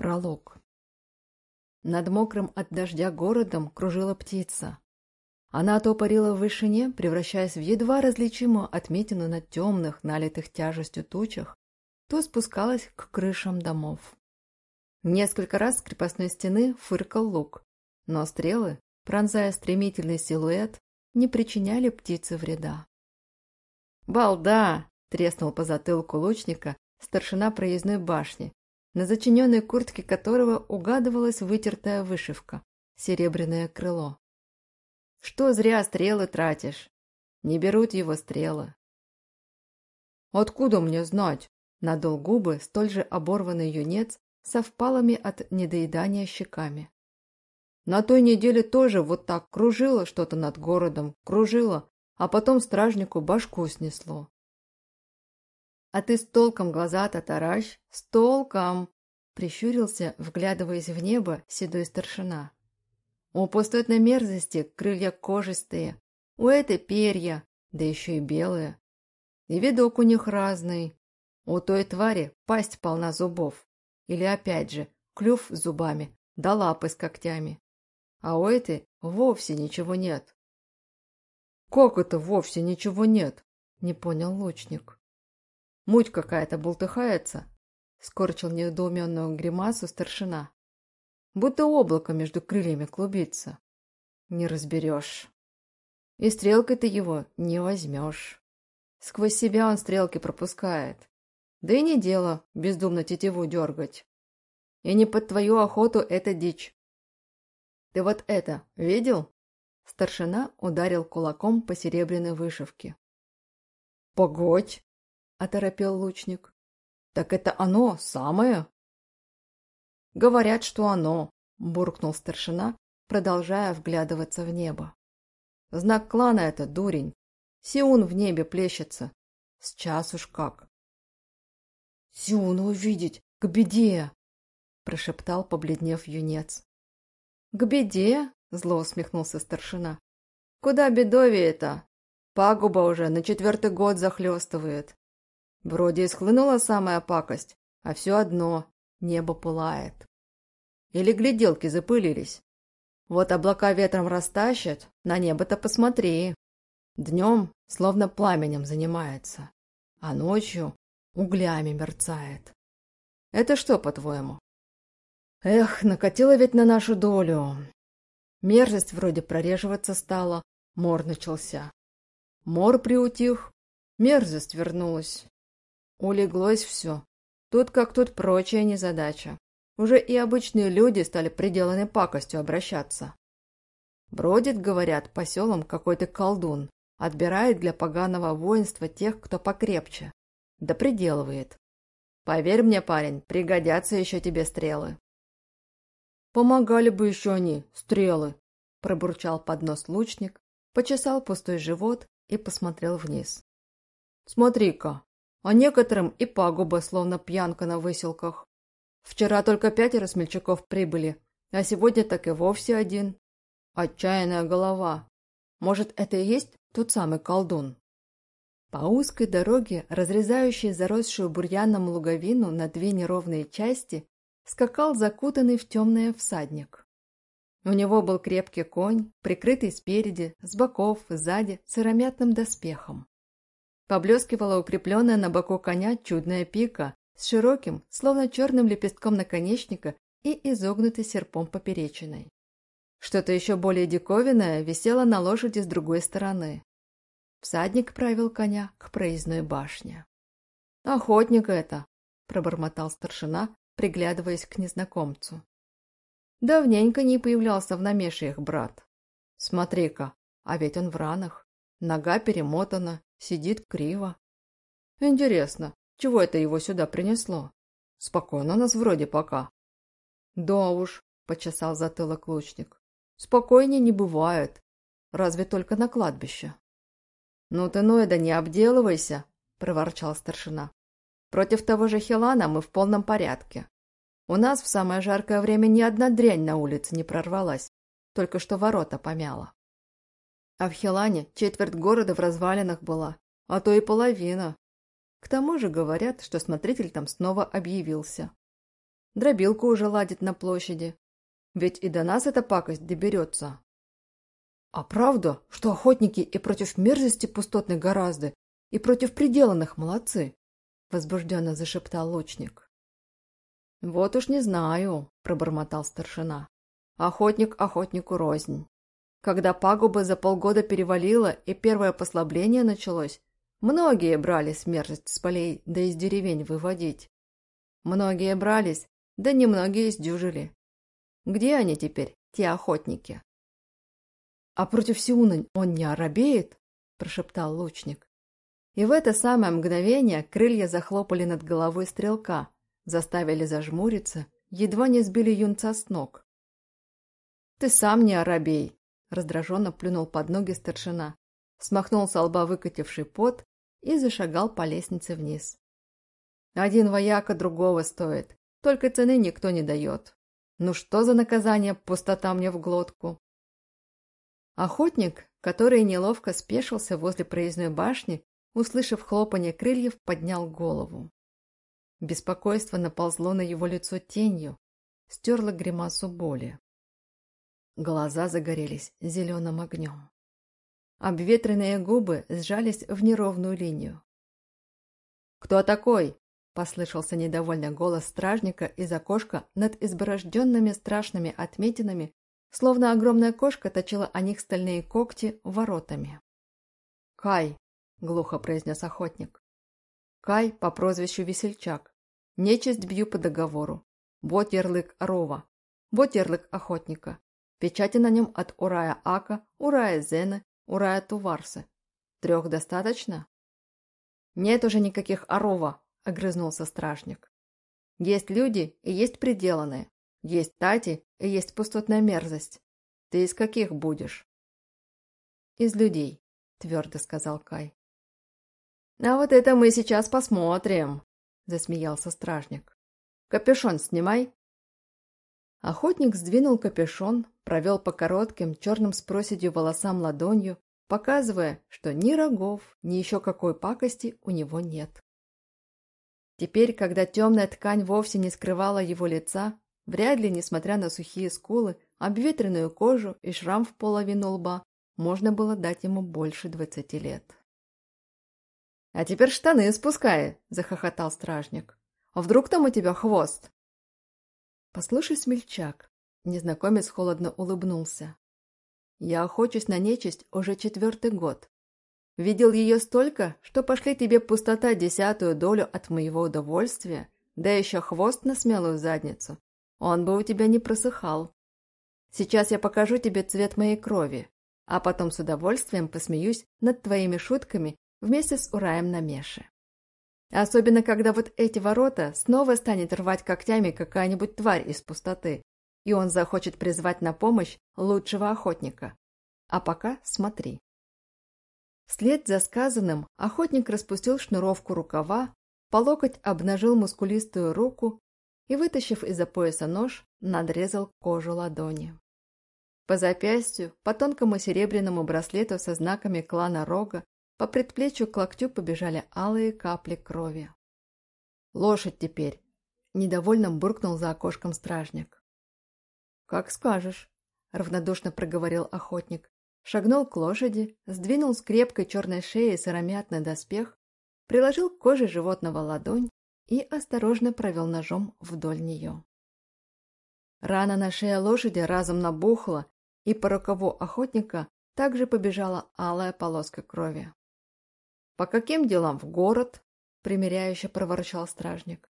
Пролог. Над мокрым от дождя городом кружила птица. Она то парила в вышине, превращаясь в едва различимую отметину на темных, налитых тяжестью тучах, то спускалась к крышам домов. Несколько раз с крепостной стены фыркал лук, но стрелы, пронзая стремительный силуэт, не причиняли птице вреда. «Балда!» — треснул по затылку лучника старшина проездной башни, на зачиненной куртке которого угадывалась вытертая вышивка – серебряное крыло. «Что зря стрелы тратишь? Не берут его стрелы». «Откуда мне знать?» – надул губы столь же оборванный юнец со впалыми от недоедания щеками. «На той неделе тоже вот так кружило что-то над городом, кружило, а потом стражнику башку снесло. А ты с толком глаза-то таращ, с толком!» Прищурился, вглядываясь в небо, седой старшина. «У пустотной мерзости крылья кожистые, у этой перья, да еще и белые. И видок у них разный. У той твари пасть полна зубов. Или опять же, клюв с зубами, да лапы с когтями. А у этой вовсе ничего нет». «Как это вовсе ничего нет?» — не понял лучник. Муть какая-то бултыхается, — скорчил недоуменную гримасу старшина. Будто облако между крыльями клубится. Не разберешь. И стрелкой ты его не возьмешь. Сквозь себя он стрелки пропускает. Да и не дело бездумно тетиву дергать. И не под твою охоту это дичь. Ты вот это видел? Старшина ударил кулаком по серебряной вышивке. «Погодь!» Оторопел лучник. Так это оно самое? Говорят, что оно, буркнул старшина, продолжая вглядываться в небо. Знак клана это, дурень. Сиун в небе плещется. С час уж как. Сиуна увидеть, к беде! прошептал, побледнев юнец. К беде? зло усмехнулся старшина. Куда бедовее-то? Пагуба уже на четвертый год захлестывает. Вроде и схлынула самая пакость, а все одно небо пылает. Или гляделки запылились. Вот облака ветром растащат, на небо-то посмотри. Днем словно пламенем занимается, а ночью углями мерцает. Это что, по-твоему? Эх, накатило ведь на нашу долю. Мерзость вроде прореживаться стала, мор начался. Мор приутих, мерзость вернулась. Улеглось все. Тут как тут прочая незадача. Уже и обычные люди стали приделанной пакостью обращаться. Бродит, говорят, по селам какой-то колдун, отбирает для поганого воинства тех, кто покрепче. Да приделывает. Поверь мне, парень, пригодятся еще тебе стрелы. Помогали бы еще они, стрелы, пробурчал под нос лучник, почесал пустой живот и посмотрел вниз. Смотри-ка, а некоторым и пагуба, словно пьянка на выселках. Вчера только пятеро смельчаков прибыли, а сегодня так и вовсе один. Отчаянная голова. Может, это и есть тот самый колдун? По узкой дороге, разрезающей заросшую бурьяном луговину на две неровные части, скакал закутанный в темное всадник. У него был крепкий конь, прикрытый спереди, с боков, сзади, сыромятным доспехом. Поблескивала укрепленная на боку коня чудная пика с широким, словно черным лепестком наконечника и изогнутой серпом поперечиной. Что-то еще более диковинное висело на лошади с другой стороны. Всадник правил коня к проездной башне. «Охотник это!» – пробормотал старшина, приглядываясь к незнакомцу. Давненько не появлялся в намешиях брат. Смотри-ка, а ведь он в ранах. Нога перемотана, сидит криво. Интересно, чего это его сюда принесло? Спокойно нас вроде пока. Да уж, почесал затылок лучник. Спокойнее не бывает. Разве только на кладбище. Ну ты, ну, да не обделывайся, проворчал старшина. Против того же Хилана мы в полном порядке. У нас в самое жаркое время ни одна дрянь на улице не прорвалась, только что ворота помяла. А в Хелане четверть города в развалинах была, а то и половина. К тому же говорят, что смотритель там снова объявился. дробилку уже ладит на площади. Ведь и до нас эта пакость доберется. А правда, что охотники и против мерзости пустотных гораздо, и против приделанных молодцы? Возбужденно зашептал лучник. Вот уж не знаю, пробормотал старшина. Охотник охотнику рознь. Когда пагуба за полгода перевалила и первое послабление началось, многие брались мерзость с полей да из деревень выводить. Многие брались, да немногие сдюжили. Где они теперь, те охотники? — А против Сиуна он не оробеет? — прошептал лучник. И в это самое мгновение крылья захлопали над головой стрелка, заставили зажмуриться, едва не сбили юнца с ног. — Ты сам не оробей! — раздраженно плюнул под ноги старшина, смахнул со лба выкативший пот и зашагал по лестнице вниз. Один вояка другого стоит, только цены никто не дает. Ну что за наказание, пустота мне в глотку? Охотник, который неловко спешился возле проездной башни, услышав хлопанье крыльев, поднял голову. Беспокойство наползло на его лицо тенью, стерло гримасу боли. Глаза загорелись зеленым огнем. Обветренные губы сжались в неровную линию. «Кто такой?» — послышался недовольный голос стражника из окошка над изборожденными страшными отметинами, словно огромная кошка точила о них стальные когти воротами. «Кай!» — глухо произнес охотник. «Кай по прозвищу Весельчак. Нечисть бью по договору. Вот ярлык Рова. Вот ярлык охотника. Печати на нем от Урая Ака, Урая Зены, Урая Туварсы. Трех достаточно?» «Нет уже никаких Арова!» — огрызнулся стражник. «Есть люди и есть приделанные. Есть тати и есть пустотная мерзость. Ты из каких будешь?» «Из людей», — твердо сказал Кай. «А вот это мы сейчас посмотрим», — засмеялся стражник. «Капюшон снимай». Охотник сдвинул капюшон, провел по коротким, черным с проседью волосам ладонью, показывая, что ни рогов, ни еще какой пакости у него нет. Теперь, когда темная ткань вовсе не скрывала его лица, вряд ли, несмотря на сухие скулы, обветренную кожу и шрам в половину лба, можно было дать ему больше двадцати лет. «А теперь штаны спускай!» – захохотал стражник. «А вдруг там у тебя хвост?» «Послушай, смельчак!» – незнакомец холодно улыбнулся. «Я охочусь на нечисть уже четвертый год. Видел ее столько, что пошли тебе пустота десятую долю от моего удовольствия, да еще хвост на смелую задницу. Он бы у тебя не просыхал. Сейчас я покажу тебе цвет моей крови, а потом с удовольствием посмеюсь над твоими шутками вместе с Ураем на Меше. Особенно, когда вот эти ворота снова станет рвать когтями какая-нибудь тварь из пустоты, и он захочет призвать на помощь лучшего охотника. А пока смотри. Вслед за сказанным охотник распустил шнуровку рукава, по локоть обнажил мускулистую руку и, вытащив из-за пояса нож, надрезал кожу ладони. По запястью, по тонкому серебряному браслету со знаками клана Рога, по предплечью к локтю побежали алые капли крови. «Лошадь теперь!» — недовольно буркнул за окошком стражник. «Как скажешь», — равнодушно проговорил охотник, Шагнул к лошади, сдвинул с крепкой черной шеи сыромятный доспех, приложил к коже животного ладонь и осторожно провел ножом вдоль нее. Рана на шее лошади разом набухла, и по рукаву охотника также побежала алая полоска крови. «По каким делам в город?» — примиряюще проворчал стражник.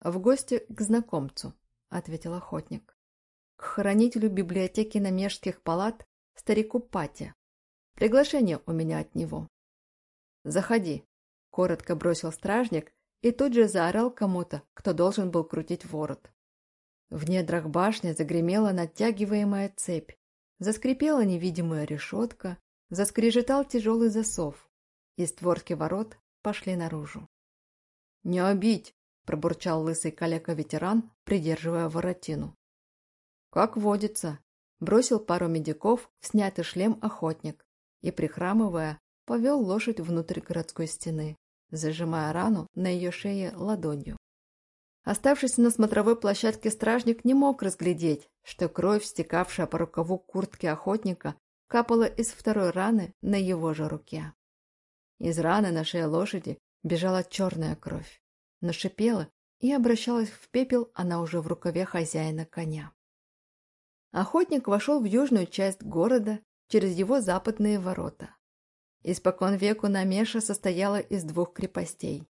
«В гости к знакомцу», — ответил охотник. «К хранителю библиотеки намежских палат старику Пате. Приглашение у меня от него. «Заходи», — коротко бросил стражник и тут же заорал кому-то, кто должен был крутить ворот. В недрах башни загремела натягиваемая цепь, заскрипела невидимая решетка, заскрежетал тяжелый засов, и створки ворот пошли наружу. «Не обидь!» — пробурчал лысый калека-ветеран, придерживая воротину. «Как водится», бросил пару медиков в снятый шлем охотник и, прихрамывая, повел лошадь внутрь городской стены, зажимая рану на ее шее ладонью. Оставшись на смотровой площадке, стражник не мог разглядеть, что кровь, стекавшая по рукаву куртки охотника, капала из второй раны на его же руке. Из раны на шее лошади бежала черная кровь, но шипела и обращалась в пепел она уже в рукаве хозяина коня. Охотник вошел в южную часть города через его западные ворота. Испокон веку Намеша состояла из двух крепостей.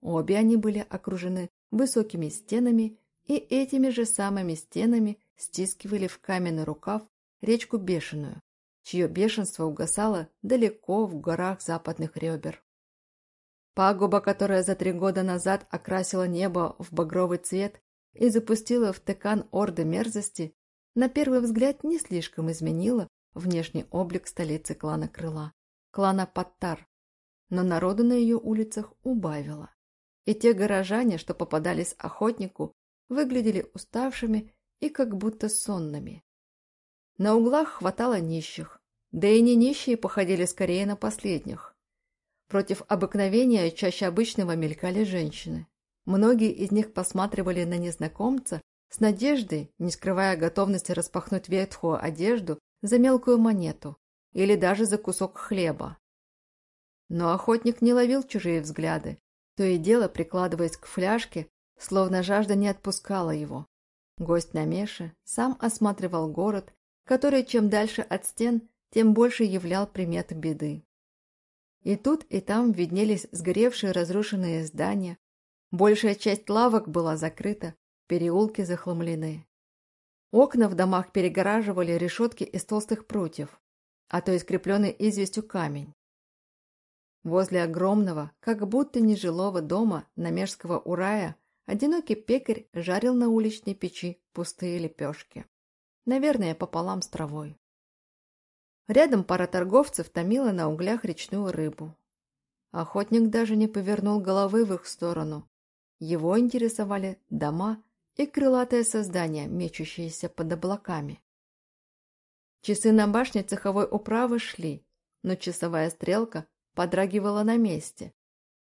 Обе они были окружены высокими стенами, и этими же самыми стенами стискивали в каменный рукав речку Бешеную, чье бешенство угасало далеко в горах западных ребер. Пагуба, которая за три года назад окрасила небо в багровый цвет и запустила в текан орды мерзости, на первый взгляд не слишком изменила внешний облик столицы клана Крыла, клана Паттар, но народу на ее улицах убавило и те горожане, что попадались охотнику, выглядели уставшими и как будто сонными. На углах хватало нищих, да и не нищие походили скорее на последних. Против обыкновения чаще обычного мелькали женщины. Многие из них посматривали на незнакомца с надеждой, не скрывая готовности распахнуть ветхую одежду за мелкую монету или даже за кусок хлеба. Но охотник не ловил чужие взгляды, то и дело прикладываясь к фляжке, словно жажда не отпускала его. Гость на Меше сам осматривал город, который чем дальше от стен, тем больше являл приметы беды. И тут, и там виднелись сгоревшие разрушенные здания, большая часть лавок была закрыта, переулки захламлены. Окна в домах перегораживали решетки из толстых прутьев, а то и скрепленный известью камень. Возле огромного, как будто нежилого дома Намежского урая одинокий пекарь жарил на уличной печи пустые лепешки. Наверное, пополам с травой. Рядом пара торговцев томила на углях речную рыбу. Охотник даже не повернул головы в их сторону. Его интересовали дома и крылатое создание, мечущееся под облаками. Часы на башне цеховой управы шли, но часовая стрелка подрагивала на месте,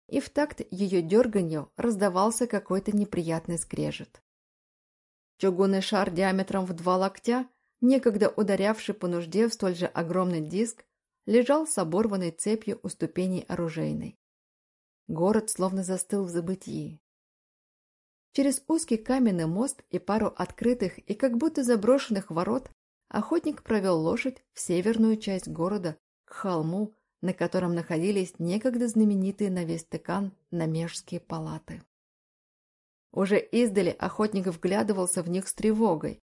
и в такт ее дерганью раздавался какой-то неприятный скрежет. Чугунный шар диаметром в два локтя, некогда ударявший по нужде в столь же огромный диск, лежал с оборванной цепью у ступеней оружейной. Город словно застыл в забытии. Через узкий каменный мост и пару открытых и как будто заброшенных ворот охотник провел лошадь в северную часть города, к холму, на котором находились некогда знаменитые на весь Текан намежские палаты. Уже издали охотник вглядывался в них с тревогой,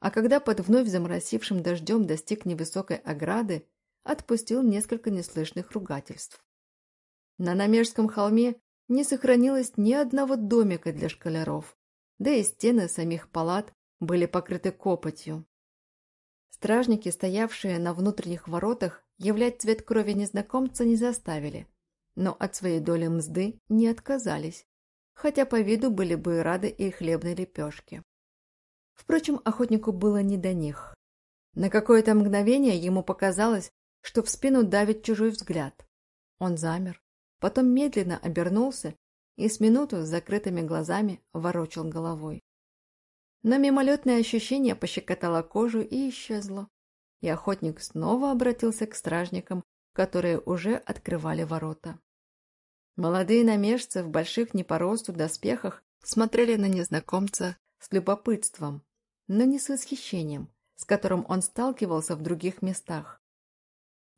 а когда под вновь заморосившим дождем достиг невысокой ограды, отпустил несколько неслышных ругательств. На Намежском холме не сохранилось ни одного домика для школяров, да и стены самих палат были покрыты копотью. Стражники, стоявшие на внутренних воротах, Являть цвет крови незнакомца не заставили, но от своей доли мзды не отказались, хотя по виду были бы рады и хлебной лепешке. Впрочем, охотнику было не до них. На какое-то мгновение ему показалось, что в спину давит чужой взгляд. Он замер, потом медленно обернулся и с минуту с закрытыми глазами ворочал головой. Но мимолетное ощущение пощекотало кожу и исчезло и охотник снова обратился к стражникам, которые уже открывали ворота. Молодые намежцы в больших не по росту доспехах смотрели на незнакомца с любопытством, но не с восхищением, с которым он сталкивался в других местах.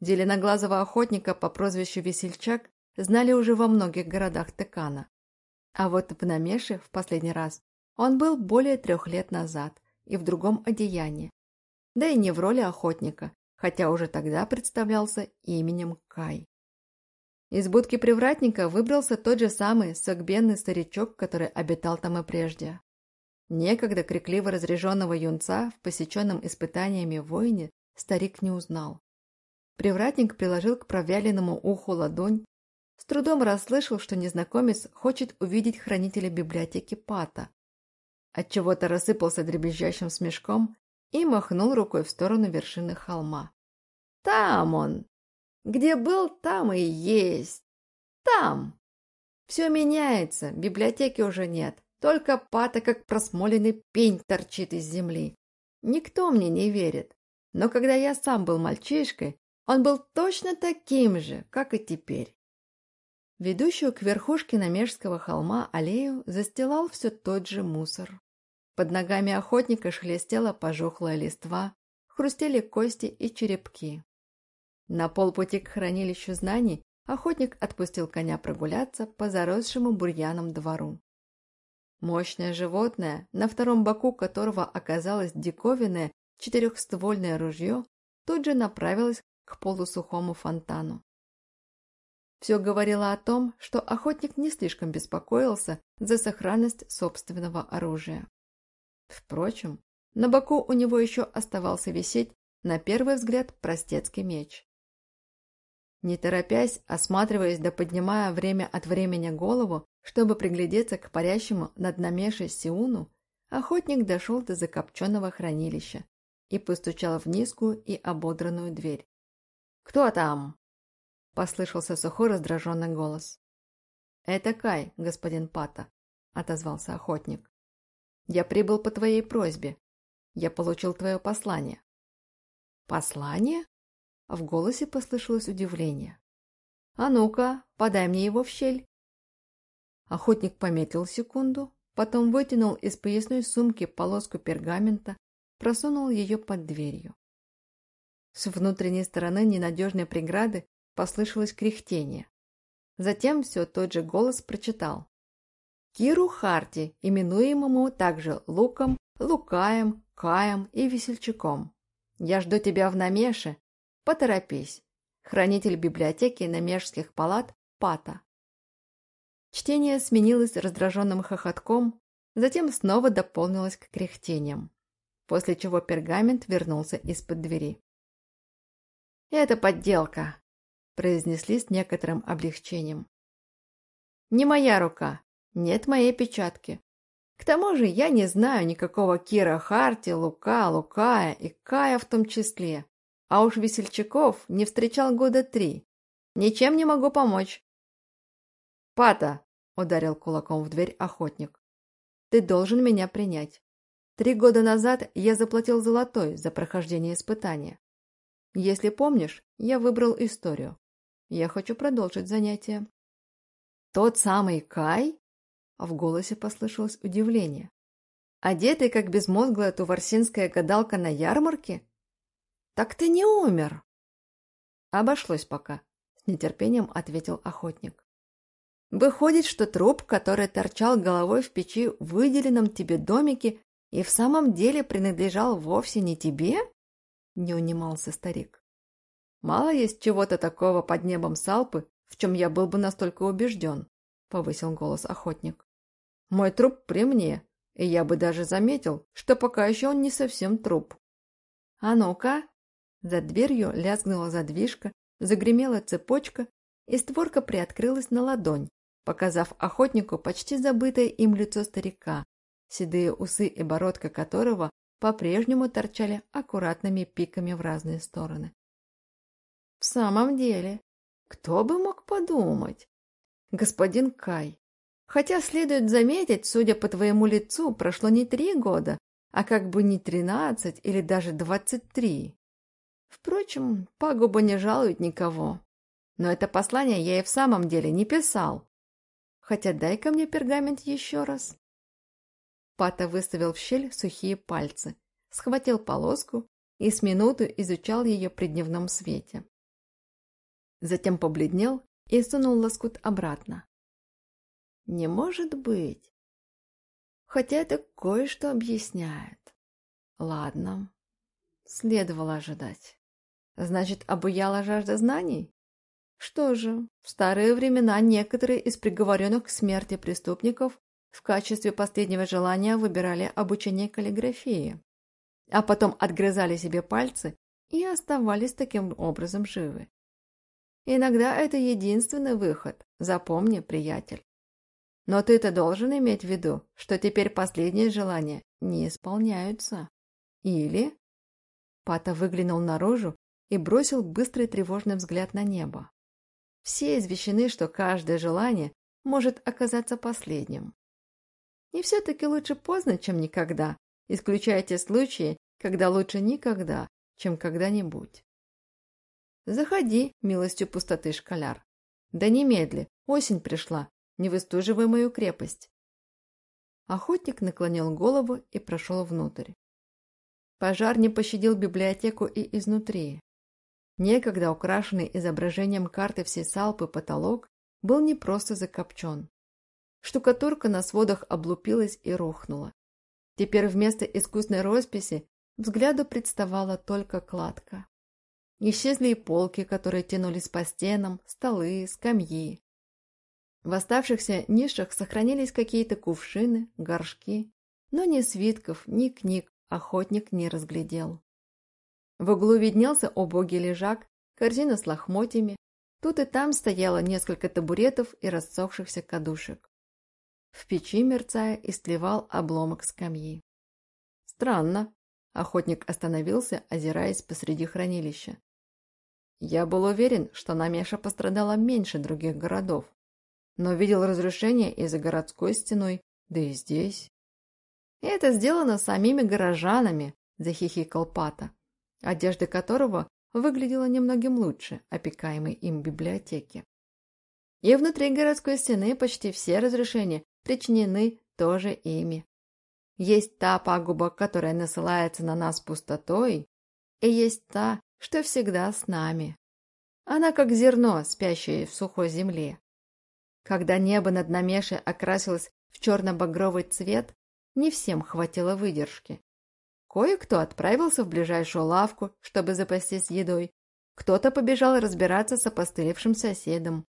Зеленоглазого охотника по прозвищу Весельчак знали уже во многих городах Текана. А вот в Намеше в последний раз он был более трех лет назад и в другом одеянии, да и не в роли охотника, хотя уже тогда представлялся именем Кай. Из будки привратника выбрался тот же самый согбенный старичок, который обитал там и прежде. Некогда крикливо разряженного юнца в посеченном испытаниями войне старик не узнал. Привратник приложил к провяленному уху ладонь, с трудом расслышал, что незнакомец хочет увидеть хранителя библиотеки Пата. Отчего-то рассыпался дребезжащим смешком и махнул рукой в сторону вершины холма. «Там он! Где был, там и есть! Там! Все меняется, библиотеки уже нет, Только пата, как просмоленный пень, торчит из земли. Никто мне не верит. Но когда я сам был мальчишкой, он был точно таким же, как и теперь. Ведущую к верхушке Намежского холма аллею застилал все тот же мусор. Под ногами охотника шелестела пожухлая листва, хрустели кости и черепки. На полпути к хранилищу знаний охотник отпустил коня прогуляться по заросшему бурьяном двору. Мощное животное, на втором боку которого оказалось диковинное четырехствольное ружье, тут же направилось к полусухому фонтану. Все говорило о том, что охотник не слишком беспокоился за сохранность собственного оружия. Впрочем, на боку у него еще оставался висеть, на первый взгляд, простецкий меч. Не торопясь, осматриваясь да поднимая время от времени голову, чтобы приглядеться к парящему над намешей Сиуну, охотник дошел до закопченного хранилища и постучал в низкую и ободранную дверь. «Кто там?» – послышался сухой раздраженный голос. «Это Кай, господин Пата», – отозвался охотник. «Я прибыл по твоей просьбе. Я получил твое послание». «Послание?» – в голосе послышалось удивление. «А ну-ка, подай мне его в щель». Охотник пометил секунду, потом вытянул из поясной сумки полоску пергамента, просунул ее под дверью. С внутренней стороны ненадежной преграды послышалось кряхтение. Затем все тот же голос прочитал. Киру Харти, именуемому также Луком, Лукаем, Каем и Весельчаком. Я жду тебя в Намеше. Поторопись. Хранитель библиотеки Намешских палат Пата. Чтение сменилось раздраженным хохотком, затем снова дополнилось к кряхтениям, после чего пергамент вернулся из-под двери. «Это подделка», – произнесли с некоторым облегчением. «Не моя рука, нет моей печатки. К тому же я не знаю никакого Кира Харти, Лука, Лукая и Кая в том числе, а уж весельчаков не встречал года три. Ничем не могу помочь». «Пата, — ударил кулаком в дверь охотник. «Ты должен меня принять. Три года назад я заплатил золотой за прохождение испытания. Если помнишь, я выбрал историю. Я хочу продолжить занятие». «Тот самый Кай?» В голосе послышалось удивление. «Одетый, как безмозглая туварсинская гадалка на ярмарке? Так ты не умер!» «Обошлось пока», — с нетерпением ответил охотник. Выходит, что труп, который торчал головой в печи в выделенном тебе домике, и в самом деле принадлежал вовсе не тебе? Не унимался старик. Мало есть чего-то такого под небом Салпы, в чем я был бы настолько убежден, повысил голос охотник. Мой труп при мне, и я бы даже заметил, что пока еще он не совсем труп. А ну-ка! За дверью лязгнула задвижка, загремела цепочка, и створка приоткрылась на ладонь, показав охотнику почти забытое им лицо старика, седые усы и бородка которого по-прежнему торчали аккуратными пиками в разные стороны. В самом деле, кто бы мог подумать? Господин Кай, хотя следует заметить, судя по твоему лицу, прошло не три года, а как бы не тринадцать или даже двадцать три. Впрочем, пагуба не жалует никого. Но это послание я и в самом деле не писал. Хотя дай-ка мне пергамент еще раз. Пата выставил в щель сухие пальцы, схватил полоску и с минуту изучал ее при дневном свете. Затем побледнел и сунул лоскут обратно. Не может быть. Хотя это кое-что объясняет. Ладно, следовало ожидать. Значит, обуяла жажда знаний? Что же, в старые времена некоторые из приговоренных к смерти преступников в качестве последнего желания выбирали обучение каллиграфии, а потом отгрызали себе пальцы и оставались таким образом живы. Иногда это единственный выход, запомни, приятель. Но ты-то должен иметь в виду, что теперь последние желания не исполняются. Или... Пата выглянул наружу и бросил быстрый тревожный взгляд на небо. Все извещены, что каждое желание может оказаться последним. И все-таки лучше поздно, чем никогда, исключая те случаи, когда лучше никогда, чем когда-нибудь. Заходи, милостью пустоты школяр. Да немедли, осень пришла, не выстуживай мою крепость. Охотник наклонил голову и прошел внутрь. Пожар не пощадил библиотеку и изнутри. Некогда украшенный изображением карты всей Салпы потолок был не просто закопчен. Штукатурка на сводах облупилась и рухнула. Теперь вместо искусной росписи взгляду представала только кладка. Исчезли и полки, которые тянулись по стенам, столы, скамьи. В оставшихся нишах сохранились какие-то кувшины, горшки, но ни свитков, ни книг охотник не разглядел. В углу виднелся убогий лежак, корзина с лохмотьями, тут и там стояло несколько табуретов и рассохшихся кадушек. В печи, мерцая, истлевал обломок скамьи. Странно. Охотник остановился, озираясь посреди хранилища. Я был уверен, что Намеша пострадала меньше других городов, но видел разрушения и за городской стеной, да и здесь. Это сделано самими горожанами, захихикал Пата, одежда которого выглядела немногим лучше опекаемой им библиотеки. И внутри городской стены почти все разрушения причинены тоже ими. Есть та пагуба, которая насылается на нас пустотой, и есть та, что всегда с нами. Она как зерно, спящее в сухой земле. Когда небо над Намешей окрасилось в черно-багровый цвет, не всем хватило выдержки. Кое-кто отправился в ближайшую лавку, чтобы запастись едой, кто-то побежал разбираться с опостылевшим соседом.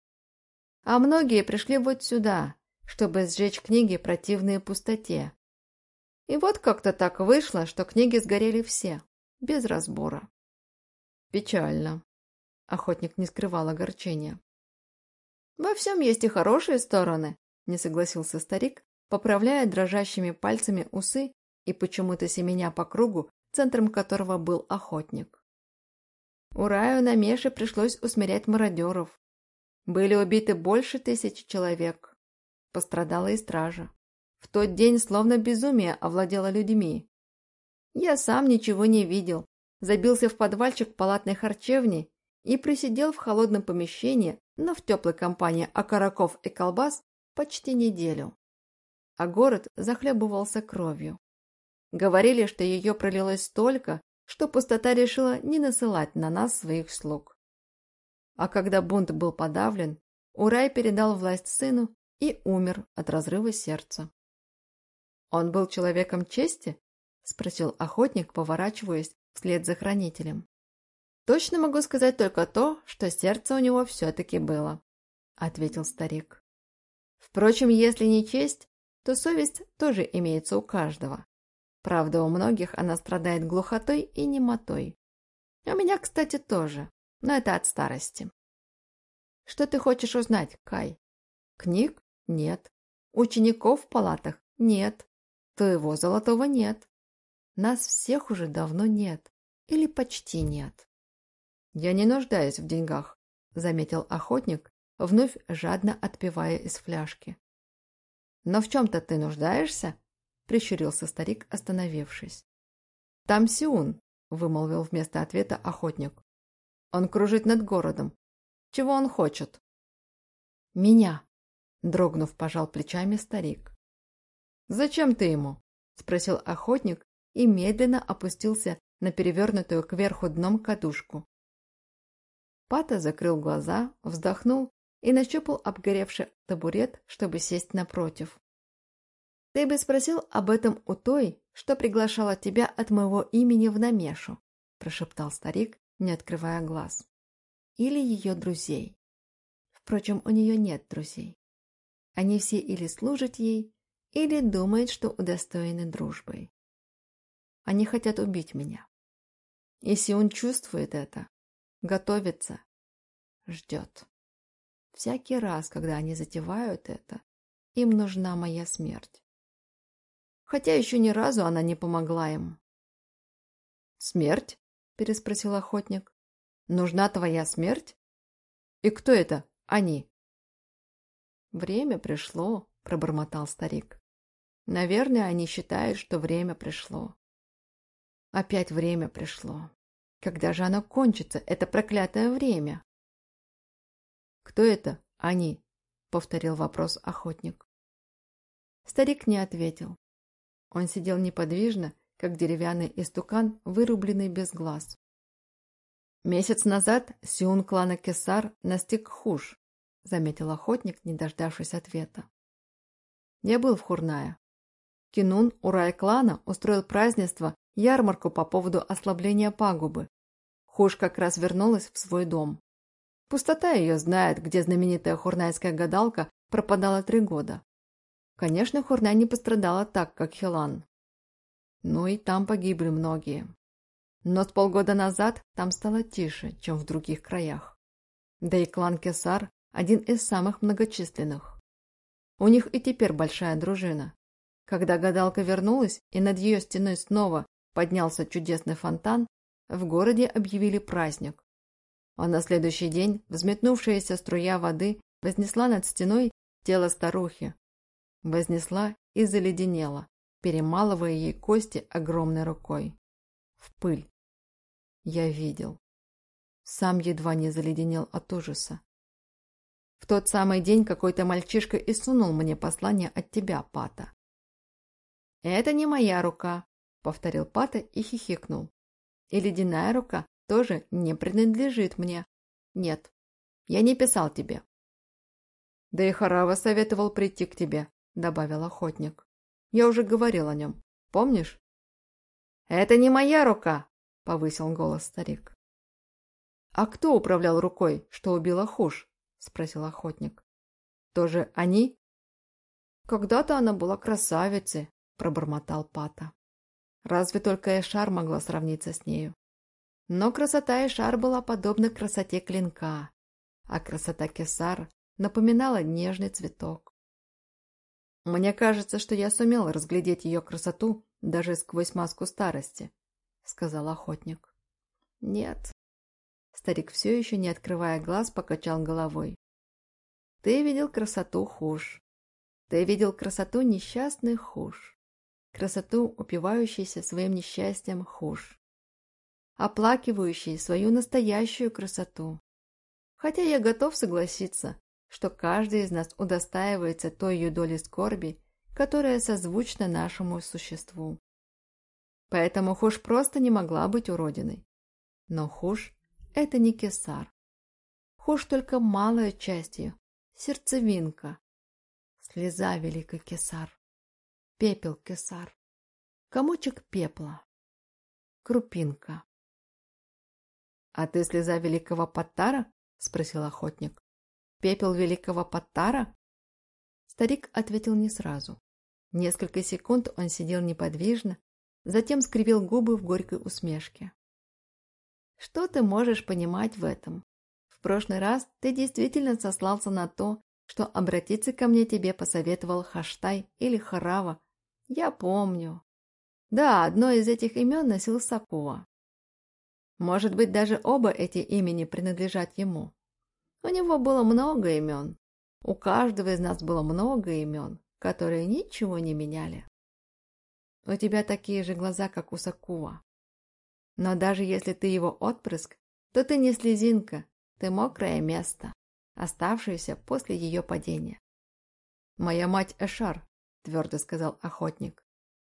А многие пришли вот сюда, чтобы сжечь книги противные пустоте. И вот как-то так вышло, что книги сгорели все, без разбора. Печально. Охотник не скрывал огорчения. Во всем есть и хорошие стороны, не согласился старик, поправляя дрожащими пальцами усы и почему-то семеня по кругу, центром которого был охотник. Ураю на Меше пришлось усмирять мародеров. Были убиты больше тысячи человек. Пострадала и стража. В тот день словно безумие овладело людьми. Я сам ничего не видел, забился в подвальчик палатной харчевни и просидел в холодном помещении, но в теплой компании окороков и колбас почти неделю. А город захлебывался кровью. Говорили, что ее пролилось столько, что пустота решила не насылать на нас своих слуг. А когда бунт был подавлен, Урай передал власть сыну и умер от разрыва сердца. «Он был человеком чести?» – спросил охотник, поворачиваясь вслед за хранителем. «Точно могу сказать только то, что сердце у него все-таки было», – ответил старик. «Впрочем, если не честь, то совесть тоже имеется у каждого. Правда, у многих она страдает глухотой и немотой. У меня, кстати, тоже, но это от старости». «Что ты хочешь узнать, Кай?» «Книг? Нет. Учеников в палатах? Нет. Твоего золотого нет. Нас всех уже давно нет. Или почти нет. Я не нуждаюсь в деньгах, заметил охотник, вновь жадно отпивая из фляжки. Но в чем-то ты нуждаешься? Прищурился старик, остановившись. Там Сиун, вымолвил вместо ответа охотник. Он кружит над городом. Чего он хочет? Меня, дрогнув, пожал плечами старик. «Зачем ты ему?» – спросил охотник и медленно опустился на перевернутую кверху дном кадушку. Пата закрыл глаза, вздохнул и нащупал обгоревший табурет, чтобы сесть напротив. «Ты бы спросил об этом у той, что приглашала тебя от моего имени в намешу», – прошептал старик, не открывая глаз. «Или ее друзей. Впрочем, у нее нет друзей. Они все или служат ей, или думает, что удостоены дружбой. Они хотят убить меня. Если он чувствует это, готовится, ждет. Всякий раз, когда они затевают это, им нужна моя смерть. Хотя еще ни разу она не помогла им. «Смерть?» – переспросил охотник. «Нужна твоя смерть? И кто это? Они?» «Время пришло», пробормотал старик. Наверное, они считают, что время пришло. Опять время пришло. Когда же оно кончится, это проклятое время? Кто это они? Повторил вопрос охотник. Старик не ответил. Он сидел неподвижно, как деревянный истукан, вырубленный без глаз. Месяц назад Сиун клана Кесар настиг хуш, заметил охотник, не дождавшись ответа. Я был в Хурная. Кинун, урай клана, устроил празднество, ярмарку по поводу ослабления пагубы. Хуш как раз вернулась в свой дом. Пустота ее знает, где знаменитая хурнайская гадалка пропадала три года. Конечно, Хурнай не пострадала так, как Хилан. Ну и там погибли многие. Но с полгода назад там стало тише, чем в других краях. Да и клан Кесар – один из самых многочисленных. У них и теперь большая дружина. Когда гадалка вернулась, и над ее стеной снова поднялся чудесный фонтан, в городе объявили праздник. А на следующий день взметнувшаяся струя воды вознесла над стеной тело старухи. Вознесла и заледенела, перемалывая ей кости огромной рукой. В пыль. Я видел. Сам едва не заледенел от ужаса. В тот самый день какой-то мальчишка и сунул мне послание от тебя, Пата. «Это не моя рука», — повторил Пата и хихикнул. «И ледяная рука тоже не принадлежит мне. Нет, я не писал тебе». «Да и Харава советовал прийти к тебе», — добавил охотник. «Я уже говорил о нем. Помнишь?» «Это не моя рука», — повысил голос старик. «А кто управлял рукой, что убила Хуш?» — спросил охотник. «Тоже они?» «Когда-то она была красавицей, пробормотал Пата. Разве только Эшар могла сравниться с нею. Но красота Эшар была подобна красоте клинка, а красота Кесар напоминала нежный цветок. Мне кажется, что я сумел разглядеть ее красоту даже сквозь маску старости, сказал охотник. Нет. Старик все еще, не открывая глаз, покачал головой. Ты видел красоту хуш. Ты видел красоту несчастных хуш красоту, упивающейся своим несчастьем хуш, оплакивающей свою настоящую красоту. Хотя я готов согласиться, что каждый из нас удостаивается той ее доли скорби, которая созвучна нашему существу. Поэтому Хуш просто не могла быть уродиной. Но Хуш – это не кесар. Хуш только малая часть ее, сердцевинка, слеза великой кесар пепел кесар, комочек пепла, крупинка. — А ты слеза великого Паттара? — спросил охотник. — Пепел великого Паттара? Старик ответил не сразу. Несколько секунд он сидел неподвижно, затем скривил губы в горькой усмешке. «Что ты можешь понимать в этом? В прошлый раз ты действительно сослался на то, что обратиться ко мне тебе посоветовал Хаштай или Харава, я помню. Да, одно из этих имен носил Сакуа. Может быть, даже оба эти имени принадлежат ему. У него было много имен. У каждого из нас было много имен, которые ничего не меняли. У тебя такие же глаза, как у Сакуа. Но даже если ты его отпрыск, то ты не слезинка, ты мокрое место, оставшееся после ее падения. Моя мать Эшар, твердо сказал охотник.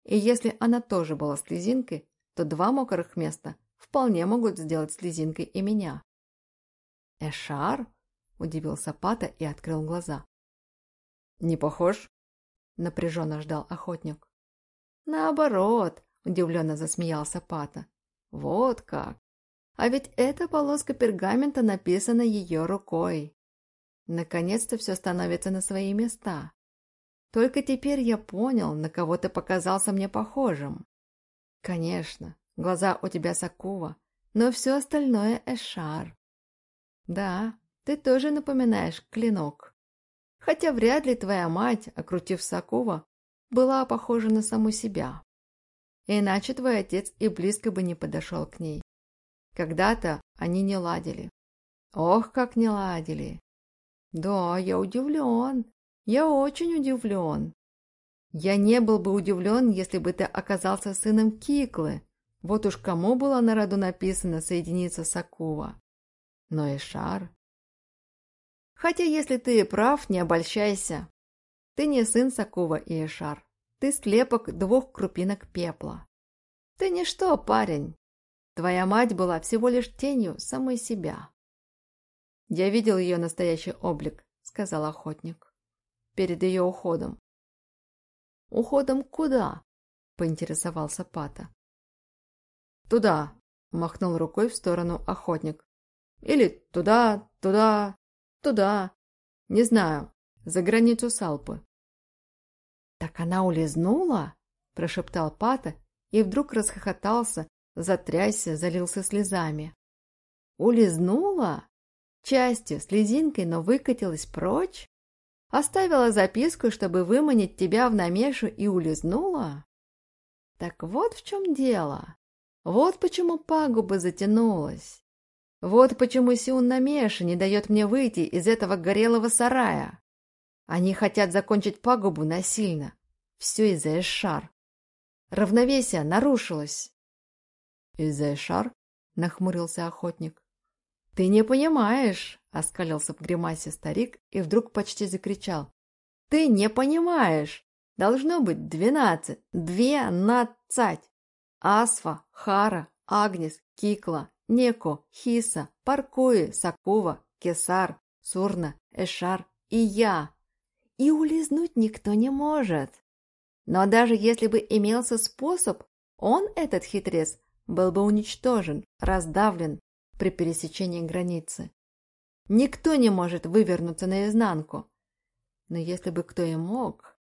И если она тоже была слезинкой, то два мокрых места вполне могут сделать слезинкой и меня. Эшар? Удивился Пата и открыл глаза. Не похож? Напряженно ждал охотник. Наоборот, удивленно засмеялся Пата. Вот как. А ведь эта полоска пергамента написана ее рукой. Наконец-то все становится на свои места. Только теперь я понял, на кого ты показался мне похожим. Конечно, глаза у тебя Сакува, но все остальное Эшар. Да, ты тоже напоминаешь клинок. Хотя вряд ли твоя мать, окрутив Сакува, была похожа на саму себя. Иначе твой отец и близко бы не подошел к ней. Когда-то они не ладили. Ох, как не ладили! Да, я удивлен. Я очень удивлен. Я не был бы удивлен, если бы ты оказался сыном Киклы. Вот уж кому было на роду написано соединиться с Акува. Но и Шар. Хотя, если ты и прав, не обольщайся. Ты не сын Сакува и Эшар. Ты слепок двух крупинок пепла. Ты ничто, парень. Твоя мать была всего лишь тенью самой себя. Я видел ее настоящий облик, сказал охотник. Перед ее уходом. Уходом куда? Поинтересовался Пата. Туда, махнул рукой в сторону охотник. Или туда, туда, туда. Не знаю, за границу Салпы. Так она улизнула? Прошептал Пата и вдруг расхохотался, затрясся, залился слезами. Улизнула? Частью, слезинкой, но выкатилась прочь? Оставила записку, чтобы выманить тебя в намешу и улизнула? Так вот в чем дело. Вот почему пагуба затянулась. Вот почему Сиун Намеша не дает мне выйти из этого горелого сарая. Они хотят закончить пагубу насильно. Все из-за Эшар. Равновесие нарушилось. «Из-за Эшар?» — нахмурился охотник. «Ты не понимаешь!» — оскалился в гримасе старик и вдруг почти закричал. «Ты не понимаешь! Должно быть двенадцать! Двенадцать! Асфа, Хара, Агнес, Кикла, Неко, Хиса, Паркуи, Сакува, Кесар, Сурна, Эшар и я. И улизнуть никто не может. Но даже если бы имелся способ, он, этот хитрец, был бы уничтожен, раздавлен при пересечении границы. Никто не может вывернуться наизнанку. Но если бы кто и мог,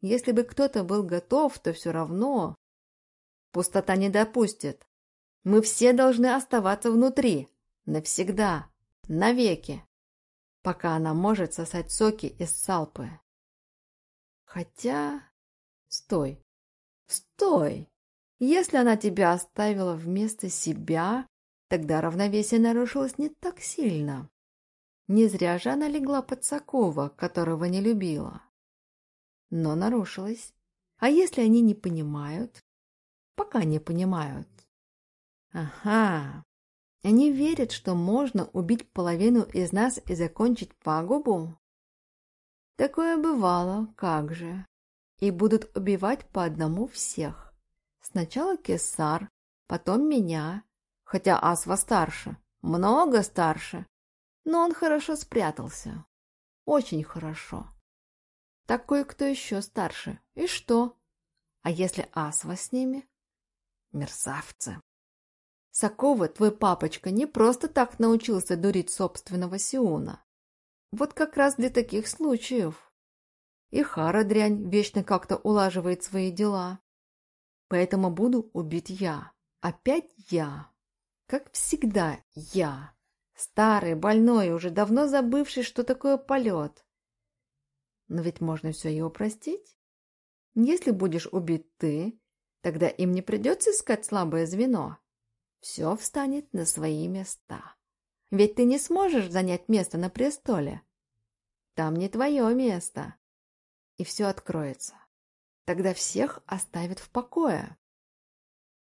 если бы кто-то был готов, то все равно пустота не допустит. Мы все должны оставаться внутри, навсегда, навеки, пока она может сосать соки из салпы. Хотя... Стой! Стой! Если она тебя оставила вместо себя, тогда равновесие нарушилось не так сильно. Не зря же она легла под Сокова, которого не любила. Но нарушилось. А если они не понимают? Пока не понимают. Ага. Они верят, что можно убить половину из нас и закончить пагубу? Такое бывало, как же. И будут убивать по одному всех. Сначала Кесар, потом меня, хотя Асва старше, много старше. Но он хорошо спрятался. Очень хорошо. Такой, кто еще старше. И что? А если Асва с ними? Мерзавцы. Сакова, твой папочка, не просто так научился дурить собственного Сиуна. Вот как раз для таких случаев. И Хара дрянь вечно как-то улаживает свои дела. Поэтому буду убить я. Опять я. Как всегда, я. Старый, больной, уже давно забывший, что такое полет. Но ведь можно все и упростить. Если будешь убить ты, тогда им не придется искать слабое звено все встанет на свои места. Ведь ты не сможешь занять место на престоле. Там не твое место. И все откроется. Тогда всех оставят в покое.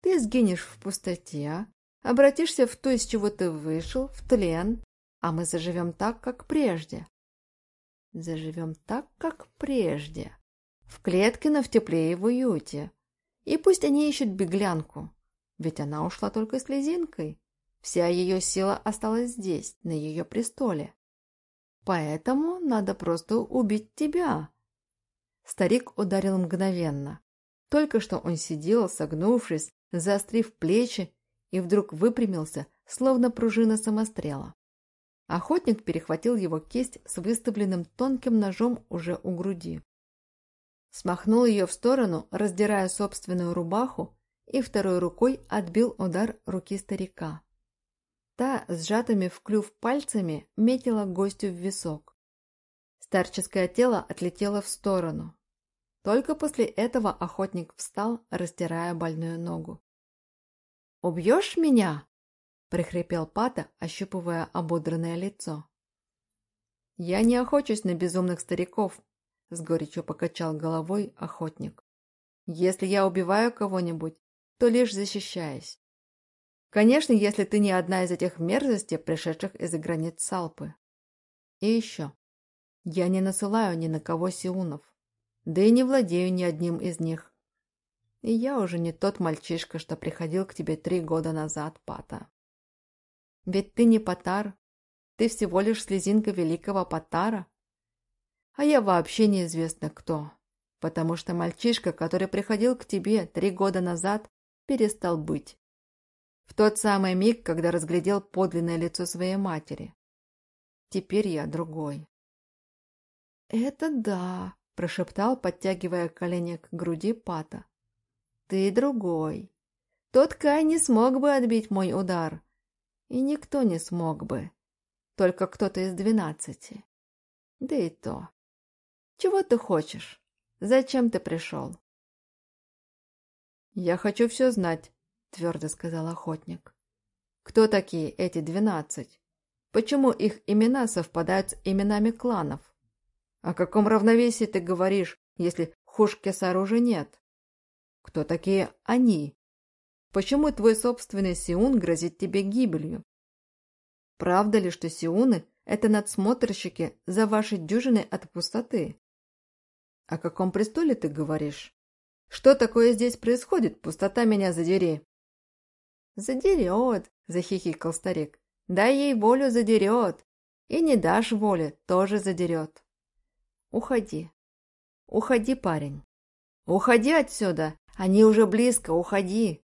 Ты сгинешь в пустоте, обратишься в то, из чего ты вышел, в тлен, а мы заживем так, как прежде. Заживем так, как прежде. В клетке, но в тепле и в уюте. И пусть они ищут беглянку, ведь она ушла только слезинкой. Вся ее сила осталась здесь, на ее престоле. Поэтому надо просто убить тебя. Старик ударил мгновенно. Только что он сидел, согнувшись, заострив плечи, и вдруг выпрямился, словно пружина самострела. Охотник перехватил его кисть с выставленным тонким ножом уже у груди. Смахнул ее в сторону, раздирая собственную рубаху, и второй рукой отбил удар руки старика. Та, сжатыми в клюв пальцами, метила гостю в висок. Старческое тело отлетело в сторону. Только после этого охотник встал, растирая больную ногу. «Убьешь меня?» – прихрипел Пата, ощупывая ободранное лицо. «Я не охочусь на безумных стариков», — с горечью покачал головой охотник. «Если я убиваю кого-нибудь, то лишь защищаясь. Конечно, если ты не одна из этих мерзостей, пришедших из-за границ Салпы. И еще. Я не насылаю ни на кого сиунов, да и не владею ни одним из них. И я уже не тот мальчишка, что приходил к тебе три года назад, Пата. Ведь ты не Патар, ты всего лишь слезинка великого Патара. А я вообще неизвестно кто, потому что мальчишка, который приходил к тебе три года назад, перестал быть. В тот самый миг, когда разглядел подлинное лицо своей матери. Теперь я другой. «Это да», – прошептал, подтягивая колени к груди Пата. «Ты другой. Тот Кай не смог бы отбить мой удар. И никто не смог бы. Только кто-то из двенадцати. Да и то. Чего ты хочешь? Зачем ты пришел?» «Я хочу все знать», — твердо сказал охотник. «Кто такие эти двенадцать? Почему их имена совпадают с именами кланов? О каком равновесии ты говоришь, если Хушкесар уже нет? Кто такие они? Почему твой собственный Сиун грозит тебе гибелью? Правда ли, что Сиуны — это надсмотрщики за вашей дюжиной от пустоты? О каком престоле ты говоришь? Что такое здесь происходит? Пустота меня задери. «Задерет», — захихикал старик. «Дай ей волю, задерет. И не дашь воли, тоже задерет. Уходи. Уходи, парень. Уходи отсюда. Они уже близко, уходи».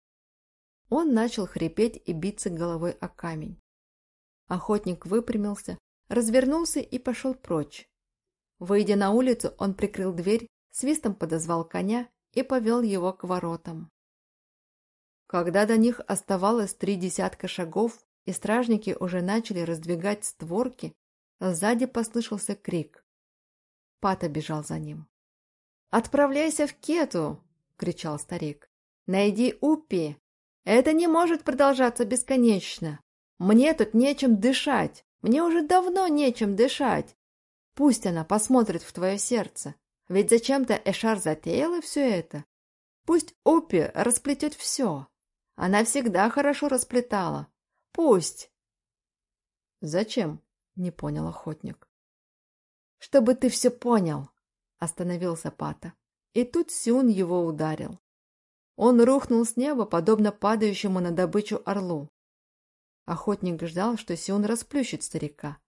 Он начал хрипеть и биться головой о камень. Охотник выпрямился, развернулся и пошел прочь. Выйдя на улицу, он прикрыл дверь, свистом подозвал коня и повел его к воротам. Когда до них оставалось три десятка шагов, и стражники уже начали раздвигать створки, сзади послышался крик. Пата бежал за ним. «Отправляйся в Кету!» — кричал старик. «Найди Уппи! Это не может продолжаться бесконечно! Мне тут нечем дышать! Мне уже давно нечем дышать! Пусть она посмотрит в твое сердце! Ведь зачем-то Эшар затеяла все это! Пусть Уппи расплетет все!» Она всегда хорошо расплетала. Пусть. Зачем? Не понял охотник. Чтобы ты все понял, остановился Пата. И тут Сюн его ударил. Он рухнул с неба, подобно падающему на добычу орлу. Охотник ждал, что Сиун расплющит старика.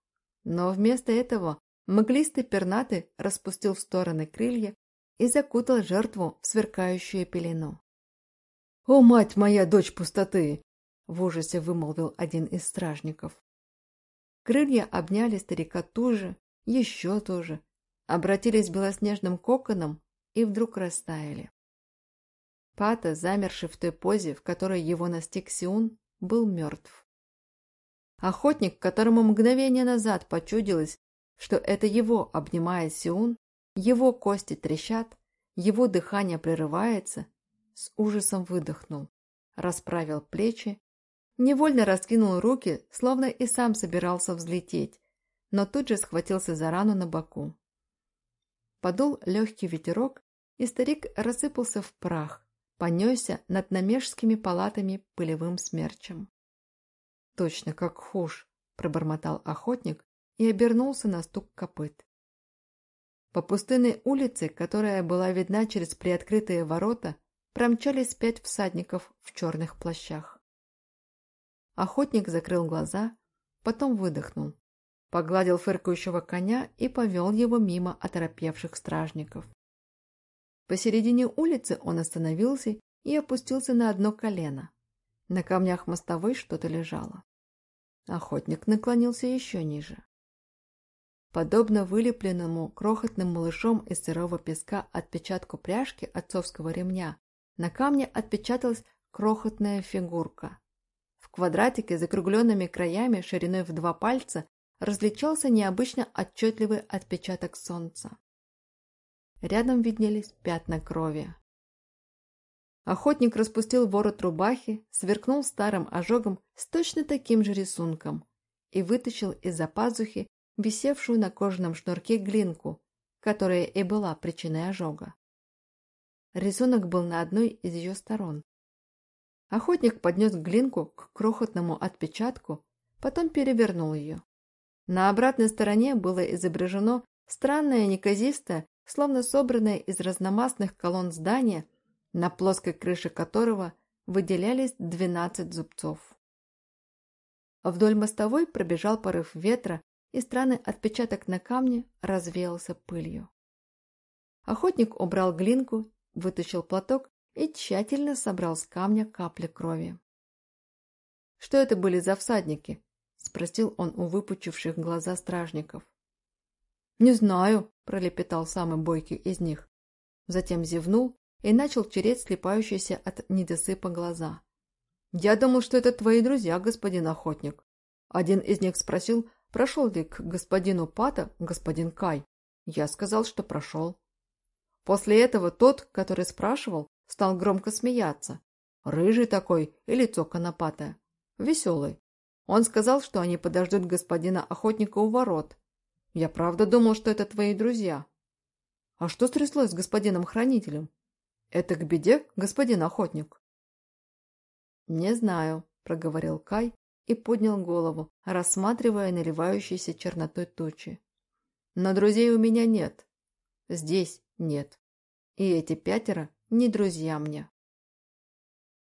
Но вместо этого мглистый пернатый распустил в стороны крылья и закутал жертву в сверкающую пелену. «О, мать моя, дочь пустоты!» — в ужасе вымолвил один из стражников. Крылья обняли старика туже, еще туже, обратились белоснежным коконом и вдруг растаяли. Пата, замерший в той позе, в которой его настиг Сиун, был мертв. Охотник, которому мгновение назад почудилось, что это его обнимает Сиун, его кости трещат, его дыхание прерывается, с ужасом выдохнул, расправил плечи, невольно раскинул руки, словно и сам собирался взлететь, но тут же схватился за рану на боку. Подул легкий ветерок, и старик рассыпался в прах, понесся над намежскими палатами пылевым смерчем. «Точно как хуш!» – пробормотал охотник и обернулся на стук копыт. По пустынной улице, которая была видна через приоткрытые ворота, промчались пять всадников в черных плащах. Охотник закрыл глаза, потом выдохнул, погладил фыркающего коня и повел его мимо оторопевших стражников. Посередине улицы он остановился и опустился на одно колено. На камнях мостовой что-то лежало. Охотник наклонился еще ниже. Подобно вылепленному крохотным малышом из сырого песка отпечатку пряжки отцовского ремня, на камне отпечаталась крохотная фигурка. В квадратике с закругленными краями шириной в два пальца различался необычно отчетливый отпечаток солнца. Рядом виднелись пятна крови. Охотник распустил ворот рубахи, сверкнул старым ожогом с точно таким же рисунком и вытащил из-за пазухи висевшую на кожаном шнурке глинку, которая и была причиной ожога. Рисунок был на одной из ее сторон. Охотник поднес глинку к крохотному отпечатку, потом перевернул ее. На обратной стороне было изображено странное неказистое, словно собранное из разномастных колонн здание, на плоской крыше которого выделялись двенадцать зубцов. Вдоль мостовой пробежал порыв ветра, и странный отпечаток на камне развеялся пылью. Охотник убрал глинку, вытащил платок и тщательно собрал с камня капли крови. «Что это были за всадники?» – спросил он у выпучивших глаза стражников. «Не знаю», – пролепетал самый бойкий из них. Затем зевнул и начал тереть слепающиеся от недосыпа глаза. «Я думал, что это твои друзья, господин охотник». Один из них спросил, прошел ли к господину Пата господин Кай. Я сказал, что прошел. После этого тот, который спрашивал, стал громко смеяться. Рыжий такой и лицо конопатое. Веселый. Он сказал, что они подождут господина охотника у ворот. Я правда думал, что это твои друзья. А что стряслось с господином хранителем? Это к беде, господин охотник? Не знаю, проговорил Кай и поднял голову, рассматривая наливающиеся чернотой тучи. Но друзей у меня нет. Здесь нет. И эти пятеро не друзья мне.